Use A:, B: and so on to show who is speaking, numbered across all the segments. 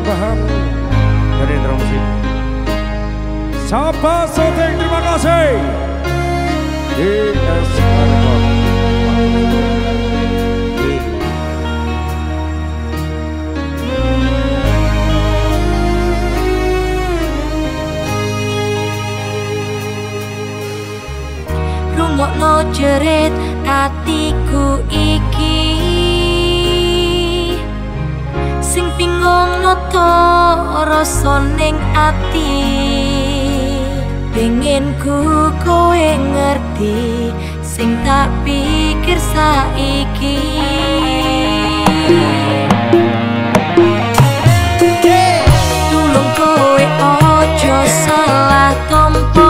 A: persembahan dari Musik. Sapa Soteng terima kasih. DS Record.
B: Rungokno jerit atiku iki noto rasa ning ati. Pengen ku kowe ngerti sing tak pikir saiki. Tulung kowe ojo salah tompo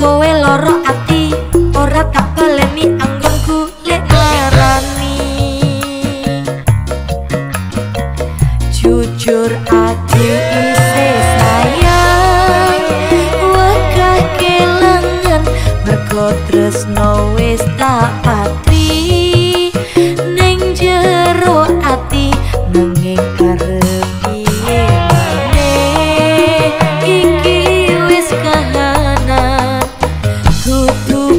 B: kowe loro ati Kudu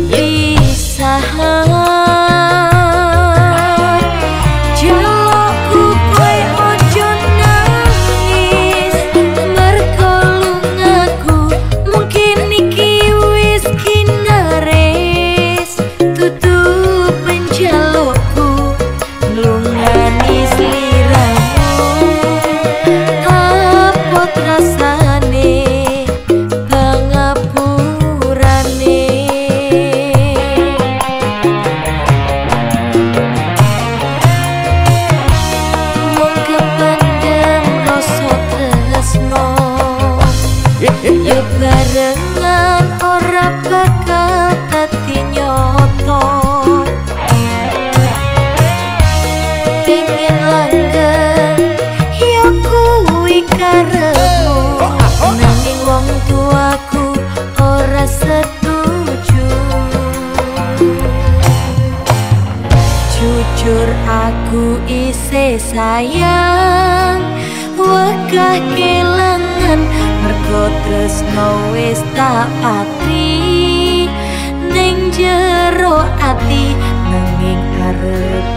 B: barengan ora bakal dadi nyoto Pengen langgeng ya kuwi karepmu. Nanging wong tuaku ora setuju. Jujur aku isih sayang Wekah kelangan Mergo tresno wis tak patri Ning jero ati Nanging arep